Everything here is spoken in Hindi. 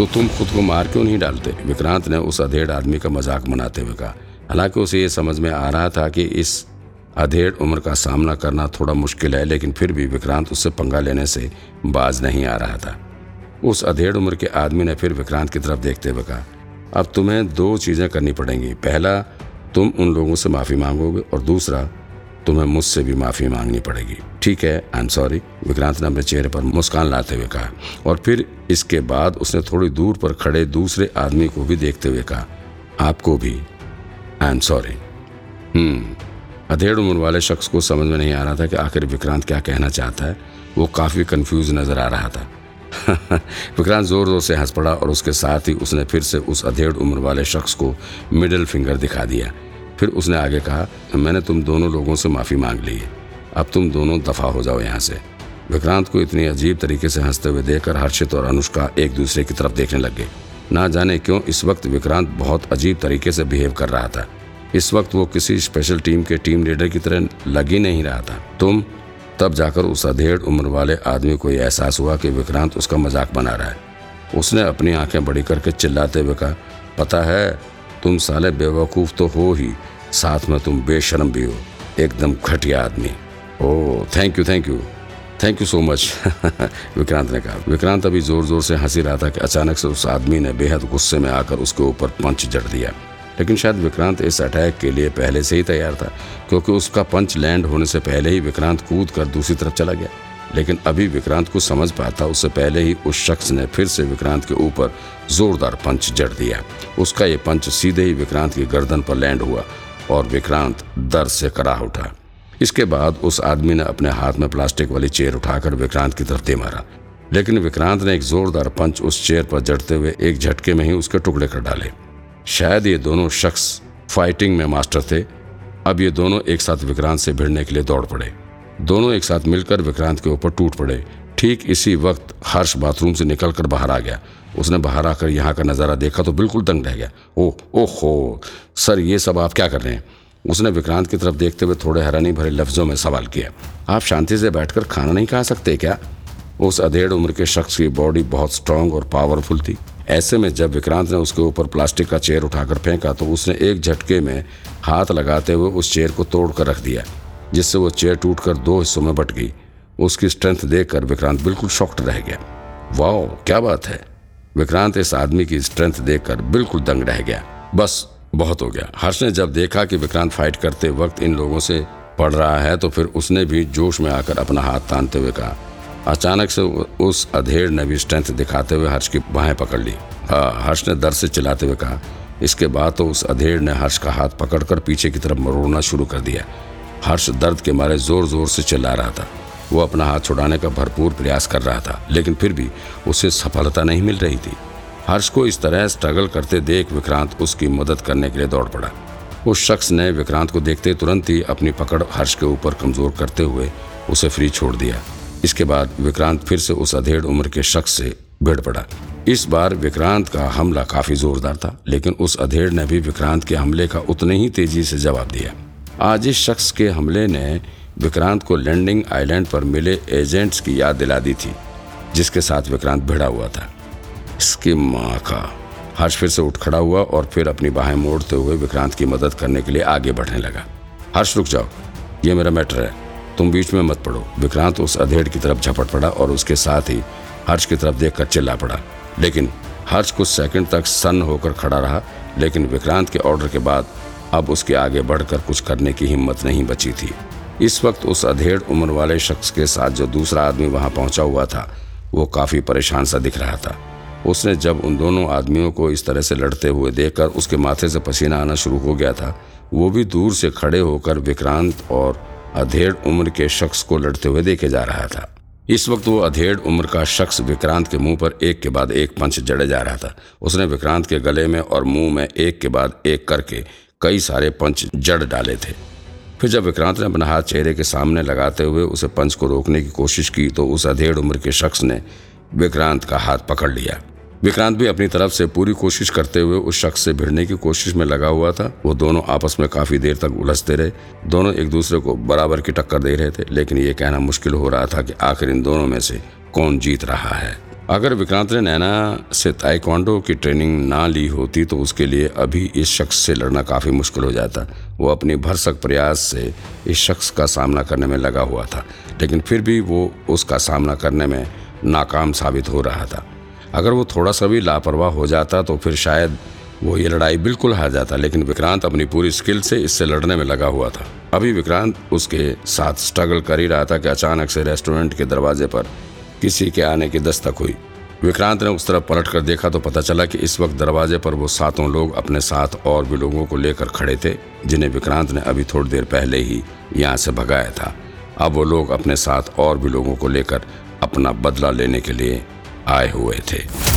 तो तुम खुद को मार क्यों नहीं डालते? विक्रांत ने उस अधेड़ आदमी का मज़ाक मनाते हुए कहा। हालाँकि उसे ये समझ में आ रहा था कि इस अधेड़ उम्र का सामना करना थोड़ा मुश्किल है, लेकिन फिर भी विक्रांत उससे पंगा लेने से बाज नहीं आ रहा था। उस अधेड़ उम्र के आदमी ने फिर विक्रांत की तरफ़ देखते हुए कहा, अब तुम्हें दो चीज़ें करनी पड़ेंगी। पहला, तुम उन लोगों से माफ़ी मांगोगे और दूसरा तुम्हें मुझसे भी माफ़ी मांगनी पड़ेगी। ठीक है आई एम सॉरी विक्रांत ने अपने चेहरे पर मुस्कान लाते हुए कहा और फिर इसके बाद उसने थोड़ी दूर पर खड़े दूसरे आदमी को भी देखते हुए कहा, आपको भी। आई एम सॉरी अधेड़ उम्र वाले शख्स को समझ में नहीं आ रहा था कि आखिर विक्रांत क्या कहना चाहता है। वो काफ़ी कंफ्यूज नज़र आ रहा था। विक्रांत ज़ोर ज़ोर से हंस पड़ा और उसके साथ ही उसने फिर से उस अधेड़ उम्र वाले शख्स को मिडिल फिंगर दिखा दिया। फिर उसने आगे कहा, मैंने तुम दोनों लोगों से माफ़ी मांग ली है। अब तुम दोनों दफ़ा हो जाओ यहाँ से विक्रांत को इतनी अजीब तरीके से हँसते हुए देखकर हर्षित और अनुष्का एक दूसरे की तरफ़ देखने लग। गए ना जाने क्यों इस वक्त विक्रांत बहुत अजीब तरीके से बिहेव कर रहा था। इस वक्त वो किसी स्पेशल टीम के टीम लीडर की तरह लग ही नहीं रहा था। तुम तब जाकर उस अधेड़ उम्र वाले आदमी को यह एहसास हुआ कि विक्रांत उसका मज़ाक बना रहा है। उसने अपनी आँखें बड़ी करके चिल्लाते हुए कहा, पता है तुम साले बेवकूफ़ तो हो ही, साथ में तुम बेशरम भी हो, एकदम घटिया आदमी। ओह thank you thank you thank you so much Vikrant ने कहा। विक्रांत अभी ज़ोर ज़ोर से हँसी रहा था कि अचानक से उस आदमी ने बेहद गुस्से में आकर उसके ऊपर पंच जड़ दिया। लेकिन शायद विक्रांत इस अटैक के लिए पहले से ही तैयार था, क्योंकि उसका पंच लैंड होने से पहले ही विक्रांत कूद कर दूसरी तरफ़ चला गया। लेकिन अभी विक्रांत को समझ पाता उससे पहले ही उस शख्स ने फिर से विक्रांत के ऊपर जोरदार पंच जड़ दिया। उसका ये पंच सीधे ही विक्रांत की गर्दन पर लैंड हुआ और विक्रांत दर्द से कराह उठा। इसके बाद उस आदमी ने अपने हाथ में प्लास्टिक वाली चेयर उठाकर विक्रांत की तरफ़ दे मारा लेकिन विक्रांत ने एक जोरदार पंच उस चेयर पर जड़ते हुए एक झटके में ही उसके टुकड़े कर डाले। शायद ये दोनों शख्स फाइटिंग में मास्टर थे। अब ये दोनों एक साथ विक्रांत से भिड़ने के लिए दौड़ पड़े। दोनों एक साथ मिलकर विक्रांत के ऊपर टूट पड़े। ठीक इसी वक्त हर्ष बाथरूम से निकलकर बाहर आ गया। उसने बाहर आकर यहाँ का नज़ारा देखा तो बिल्कुल दंग रह गया। ओह, ओहो, सर, ये सब आप क्या कर रहे हैं? उसने विक्रांत की तरफ़ देखते हुए थोड़े हैरानी भरे लफ्जों में सवाल किया। आप शांति से बैठकर खाना नहीं खा सकते क्या? उस अधेड़ उम्र के शख्स की बॉडी बहुत स्ट्रांग और पावरफुल थी। ऐसे में जब विक्रांत ने उसके ऊपर प्लास्टिक का चेयर उठाकर फेंका तो उसने एक झटके में हाथ लगाते हुए उस चेयर को तोड़ कर रख दिया। जिससे वो चेयर टूटकर दो हिस्सों में बट गई। उसकी स्ट्रेंथ देखकर विक्रांत बिल्कुल शॉक्ड रह गया। वाह क्या बात है? विक्रांत इस आदमी की स्ट्रेंथ देखकर बिल्कुल दंग रह गया। बस, बहुत हो गया। हर्ष ने जब देखा कि विक्रांत फाइट करते वक्त इन लोगों से पड़ रहा है तो फिर उसने भी जोश में आकर अपना हाथ तानते हुए कहा। अचानक से उस अधेड़ ने भी स्ट्रेंथ दिखाते हुए हर्ष की बाहें पकड़ ली। हाँ हर्ष ने दर्द से चिल्लाते हुए कहा। इसके बाद तो उस अधेड़ ने हर्ष का हाथ पकड़कर पीछे की तरफ़ मरोड़ना शुरू कर दिया। हर्ष दर्द के मारे ज़ोर ज़ोर से चिल्ला रहा था। वो अपना हाथ छुड़ाने का भरपूर प्रयास कर रहा था, लेकिन फिर भी उसे सफलता नहीं मिल रही थी। हर्ष को इस तरह स्ट्रगल करते देख विक्रांत उसकी मदद करने के लिए दौड़ पड़ा। उस शख्स ने विक्रांत को देखते तुरंत ही अपनी पकड़ हर्ष के ऊपर कमज़ोर करते हुए उसे फ्री छोड़ दिया। इसके बाद विक्रांत फिर से उस अधेड़ उम्र के शख्स से भिड़ पड़ा। इस बार विक्रांत का हमला काफ़ी जोरदार था, लेकिन उस अधेड़ ने भी विक्रांत के हमले का उतने ही तेज़ी से जवाब दिया। आज इस शख्स के हमले ने विक्रांत को लैंडिंग आइलैंड पर मिले एजेंट्स की याद दिला दी थी, जिसके साथ विक्रांत भिड़ा हुआ था। इसकी माँ का हर्ष फिर से उठ खड़ा हुआ और फिर अपनी बाहें मोड़ते हुए विक्रांत की मदद करने के लिए आगे बढ़ने लगा। हर्ष, रुक जाओ। ये मेरा मैटर है। तुम बीच में मत पड़ो। विक्रांत उस अधेड़ की तरफ़ झपट पड़ा और उसके साथ ही हर्ष की तरफ़ देखकर चिल्ला पड़ा। लेकिन हर्ष कुछ सेकंड तक सन्न होकर खड़ा रहा, लेकिन विक्रांत के ऑर्डर के बाद अब उसके आगे बढ़कर कुछ करने की हिम्मत नहीं बची थी। इस वक्त उस अधेड़ उम्र वाले शख्स के साथ जो दूसरा आदमी वहाँ पहुँचा हुआ था, वो काफ़ी परेशान सा दिख रहा था। उसने जब उन दोनों आदमियों को इस तरह से लड़ते हुए देखकर उसके माथे से पसीना आना शुरू हो गया था, वो भी दूर से खड़े होकर विक्रांत और अधेड़ उम्र के शख्स को लड़ते हुए देखे जा रहा था। इस वक्त वो अधेड़ उम्र का शख्स विक्रांत के मुँह पर एक के बाद एक पंच जड़े जा रहा था। उसने विक्रांत के गले में और मुँह में एक के बाद एक करके कई सारे पंच जड़ डाले थे। फिर जब विक्रांत ने अपना हाथ चेहरे के सामने लगाते हुए उसे पंच को रोकने की कोशिश की तो उस अधेड़ उम्र के शख्स ने विक्रांत का हाथ पकड़ लिया। विक्रांत भी अपनी तरफ़ से पूरी कोशिश करते हुए उस शख्स से भिड़ने की कोशिश में लगा हुआ था। वो दोनों आपस में काफ़ी देर तक उलझते रहे। दोनों एक दूसरे को बराबर की टक्कर दे रहे थे, लेकिन ये कहना मुश्किल हो रहा था कि आखिर इन दोनों में से कौन जीत रहा है। अगर विक्रांत ने नैना से ताइक्वांडो की ट्रेनिंग ना ली होती तो उसके लिए अभी इस शख्स से लड़ना काफ़ी मुश्किल हो जाता। वो अपनी भरसक प्रयास से इस शख्स का सामना करने में लगा हुआ था, लेकिन फिर भी वो उसका सामना करने में नाकाम साबित हो रहा था। अगर वो थोड़ा सा भी लापरवाह हो जाता तो फिर शायद वो ये लड़ाई बिल्कुल हार जाता, लेकिन विक्रांत अपनी पूरी स्किल से इससे लड़ने में लगा हुआ था। अभी विक्रांत उसके साथ स्ट्रगल कर ही रहा था कि अचानक से रेस्टोरेंट के दरवाजे पर किसी के आने की दस्तक हुई। विक्रांत ने उस तरफ़ पलट कर देखा तो पता चला कि इस वक्त दरवाजे पर वो सातों लोग अपने साथ और भी लोगों को लेकर खड़े थे, जिन्हें विक्रांत ने अभी थोड़ी देर पहले ही यहाँ से भगाया था। अब वो लोग अपने साथ और भी लोगों को लेकर अपना बदला लेने के लिए आए हुए थे।